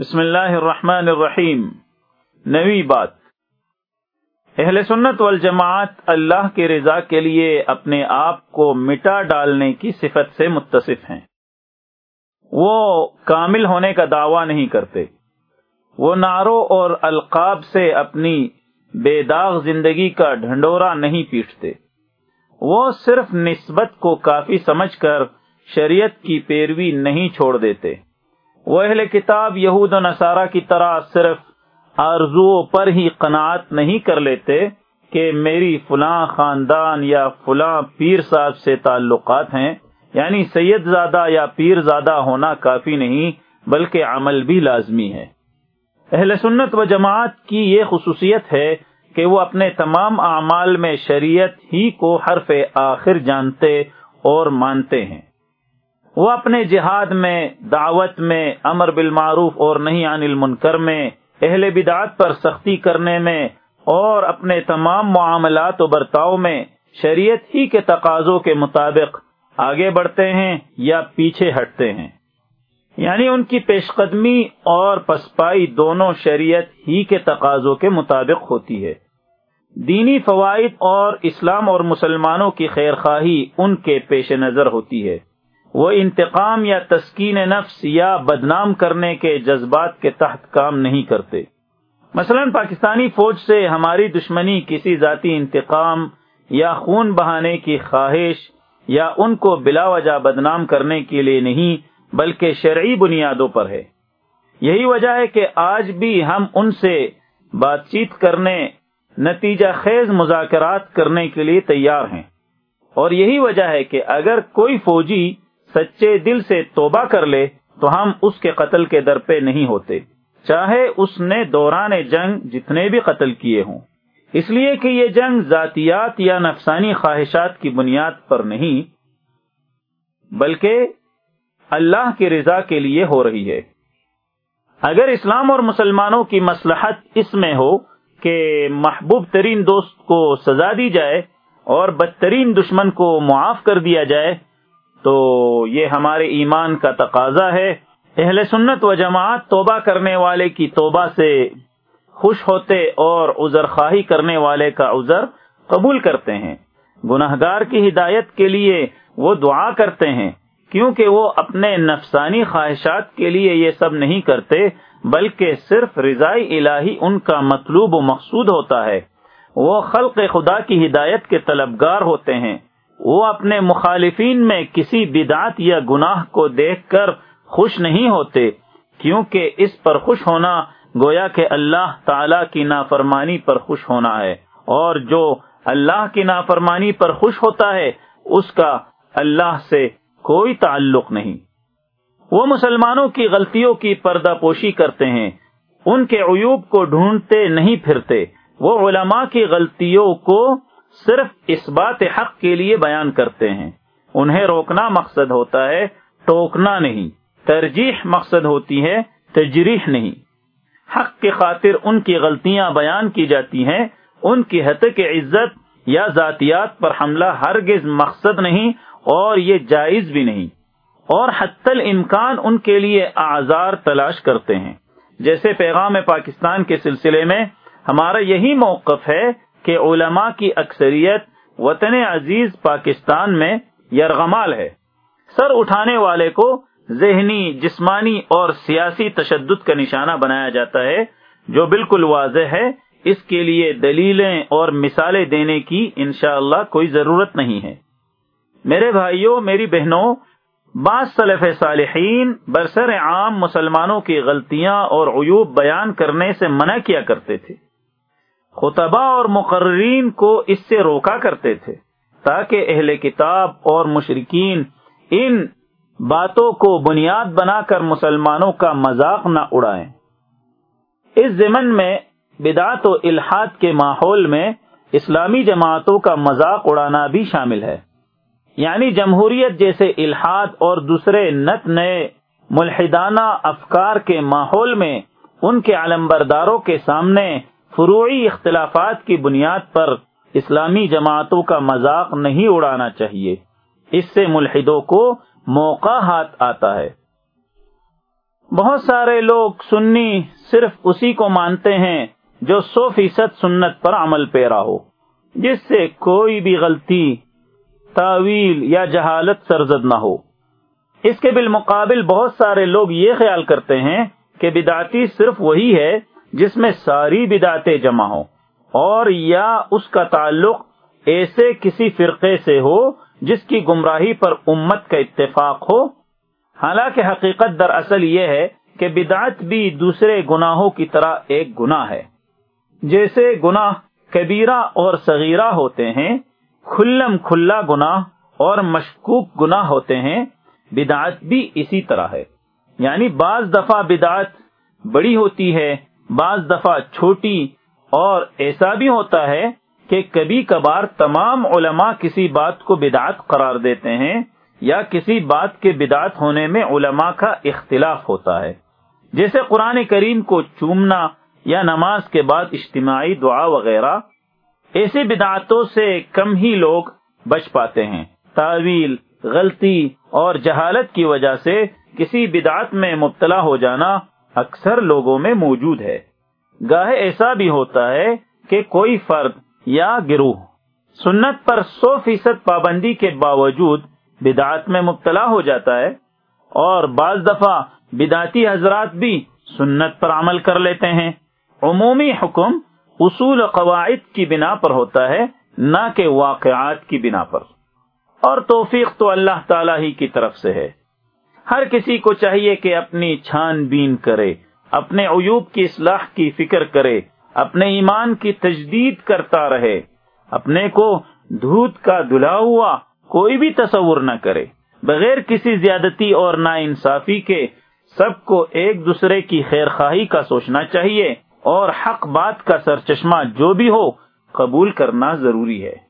بسم اللہ الرحمن الرحیم۔ نوی بات۔ اہل سنت والجماعت اللہ کی رضا کے لیے اپنے آپ کو مٹا ڈالنے کی صفت سے متصف ہیں۔ وہ کامل ہونے کا دعویٰ نہیں کرتے۔ وہ نعروں اور القاب سے اپنی بے داغ زندگی کا ڈھنڈورا نہیں پیٹتے۔ وہ صرف نسبت کو کافی سمجھ کر شریعت کی پیروی نہیں چھوڑ دیتے۔ وہ اہل کتاب یہود و نصارہ کی طرح صرف آرزو پر ہی قناعت نہیں کر لیتے کہ میری فلاں خاندان یا فلاں پیر صاحب سے تعلقات ہیں یعنی سید زادہ یا پیر زادہ ہونا کافی نہیں، بلکہ عمل بھی لازمی ہے۔ اہل سنت و جماعت کی یہ خصوصیت ہے کہ وہ اپنے تمام اعمال میں شریعت ہی کو حرف آخر جانتے اور مانتے ہیں۔ وہ اپنے جہاد میں، دعوت میں، امر بالمعروف اور نہیں عن المنکر میں، اہل بدعات پر سختی کرنے میں اور اپنے تمام معاملات و برتاؤ میں شریعت ہی کے تقاضوں کے مطابق آگے بڑھتے ہیں یا پیچھے ہٹتے ہیں۔ یعنی ان کی پیش قدمی اور پسپائی دونوں شریعت ہی کے تقاضوں کے مطابق ہوتی ہے۔ دینی فوائد اور اسلام اور مسلمانوں کی خیر خواہی ان کے پیش نظر ہوتی ہے۔ وہ انتقام یا تسکین نفس یا بدنام کرنے کے جذبات کے تحت کام نہیں کرتے۔ مثلا پاکستانی فوج سے ہماری دشمنی کسی ذاتی انتقام یا خون بہانے کی خواہش یا ان کو بلا وجہ بدنام کرنے کے لیے نہیں، بلکہ شرعی بنیادوں پر ہے۔ یہی وجہ ہے کہ آج بھی ہم ان سے بات چیت کرنے، نتیجہ خیز مذاکرات کرنے کے لیے تیار ہیں۔ اور یہی وجہ ہے کہ اگر کوئی فوجی سچے دل سے توبہ کر لے تو ہم اس کے قتل کے در پہ نہیں ہوتے۔ چاہے اس نے دوران جنگ جتنے بھی قتل کیے ہوں۔ اس لیے کہ یہ جنگ ذاتیات یا نفسانی خواہشات کی بنیاد پر نہیں، بلکہ اللہ کی رضا کے لیے ہو رہی ہے۔ اگر اسلام اور مسلمانوں کی مسلحت اس میں ہو کہ محبوب ترین دوست کو سزا دی جائے اور بدترین دشمن کو معاف کر دیا جائے تو یہ ہمارے ایمان کا تقاضا ہے۔ اہل سنت و جماعت توبہ کرنے والے کی توبہ سے خوش ہوتے اور عذر خواہی کرنے والے کا عذر قبول کرتے ہیں۔ گناہ گار کی ہدایت کے لیے وہ دعا کرتے ہیں، کیونکہ وہ اپنے نفسانی خواہشات کے لیے یہ سب نہیں کرتے، بلکہ صرف رضائی الہی ان کا مطلوب و مقصود ہوتا ہے۔ وہ خلق خدا کی ہدایت کے طلبگار ہوتے ہیں۔ وہ اپنے مخالفین میں کسی بدعت یا گناہ کو دیکھ کر خوش نہیں ہوتے، کیونکہ اس پر خوش ہونا گویا کہ اللہ تعالی کی نافرمانی پر خوش ہونا ہے۔ اور جو اللہ کی نافرمانی پر خوش ہوتا ہے، اس کا اللہ سے کوئی تعلق نہیں۔ وہ مسلمانوں کی غلطیوں کی پردہ پوشی کرتے ہیں، ان کے عیوب کو ڈھونڈتے نہیں پھرتے۔ وہ علماء کی غلطیوں کو صرف اس بات حق کے لیے بیان کرتے ہیں۔ انہیں روکنا مقصد ہوتا ہے، ٹوکنا نہیں۔ ترجیح مقصد ہوتی ہے، تجریح نہیں۔ حق کی خاطر ان کی غلطیاں بیان کی جاتی ہیں، ان کی حت کی عزت یا ذاتیات پر حملہ ہرگز مقصد نہیں اور یہ جائز بھی نہیں۔ اور حت الامکان ان کے لیے آزار تلاش کرتے ہیں۔ جیسے پیغام پاکستان کے سلسلے میں، ہمارا یہی موقف ہے کہ علماء کی اکثریت وطن عزیز پاکستان میں یرغمال ہے۔ سر اٹھانے والے کو ذہنی، جسمانی اور سیاسی تشدد کا نشانہ بنایا جاتا ہے، جو بالکل واضح ہے۔ اس کے لیے دلیلیں اور مثالیں دینے کی انشاءاللہ اللہ کوئی ضرورت نہیں ہے۔ میرے بھائیوں، میری بہنوں، بعض صلف صالحین برسر عام مسلمانوں کی غلطیاں اور عیوب بیان کرنے سے منع کیا کرتے تھے۔ خطبہ اور مقررین کو اس سے روکا کرتے تھے تاکہ اہل کتاب اور مشرقین ان باتوں کو بنیاد بنا کر مسلمانوں کا مذاق نہ اڑائیں۔ اس ضمن میں بدعت و الحاد کے ماحول میں اسلامی جماعتوں کا مذاق اڑانا بھی شامل ہے۔ یعنی جمہوریت جیسے الحاد اور دوسرے نت نئے ملحدانہ افکار کے ماحول میں ان کے علمبرداروں کے سامنے فروعی اختلافات کی بنیاد پر اسلامی جماعتوں کا مذاق نہیں اڑانا چاہیے۔ اس سے ملحدوں کو موقع ہاتھ آتا ہے۔ بہت سارے لوگ سنی صرف اسی کو مانتے ہیں جو سو فیصد سنت پر عمل پیرا ہو، جس سے کوئی بھی غلطی، تعویل یا جہالت سرزد نہ ہو۔ اس کے بالمقابل بہت سارے لوگ یہ خیال کرتے ہیں کہ بداتی صرف وہی ہے جس میں ساری بداتیں جمع ہوں اور یا اس کا تعلق ایسے کسی فرقے سے ہو جس کی گمراہی پر امت کا اتفاق ہو؟ حالانکہ حقیقت دراصل یہ ہے کہ بدعت بھی دوسرے گناہوں کی طرح ایک گناہ ہے۔ جیسے گناہ کبیرہ اور صغیرہ ہوتے ہیں، کھلم کھلا گناہ اور مشکوک گناہ ہوتے ہیں، بدعت بھی اسی طرح ہے۔ یعنی بعض دفعہ بدعت بڑی ہوتی ہے بعض دفعہ چھوٹی اور ایسا بھی ہوتا ہے کہ کبھی کبھار تمام علماء کسی بات کو بدعت قرار دیتے ہیں یا کسی بات کے بدعت ہونے میں علماء کا اختلاف ہوتا ہے۔ جیسے قرآن کریم کو چومنا یا نماز کے بعد اجتماعی دعا وغیرہ، ایسی بدعتوں سے کم ہی لوگ بچ پاتے ہیں۔ تعویل، غلطی اور جہالت کی وجہ سے کسی بدعت میں مبتلا ہو جانا اکثر لوگوں میں موجود ہے۔ گاہے ایسا بھی ہوتا ہے کہ کوئی فرد یا گروہ سنت پر سو فیصد پابندی کے باوجود بدعت میں مبتلا ہو جاتا ہے اور بعض دفعہ بدعتی حضرات بھی سنت پر عمل کر لیتے ہیں۔ عمومی حکم اصول و قواعد کی بنا پر ہوتا ہے، نہ کہ واقعات کی بنا پر۔ اور توفیق تو اللہ تعالی ہی کی طرف سے ہے۔ ہر کسی کو چاہیے کہ اپنی چھان بین کرے، اپنے عیوب کی اصلاح کی فکر کرے، اپنے ایمان کی تجدید کرتا رہے۔ اپنے کو دھوت کا دھلا ہوا کوئی بھی تصور نہ کرے۔ بغیر کسی زیادتی اور نا انصافی کے سب کو ایک دوسرے کی خیر خواہی کا سوچنا چاہیے اور حق بات کا سرچشمہ جو بھی ہو قبول کرنا ضروری ہے۔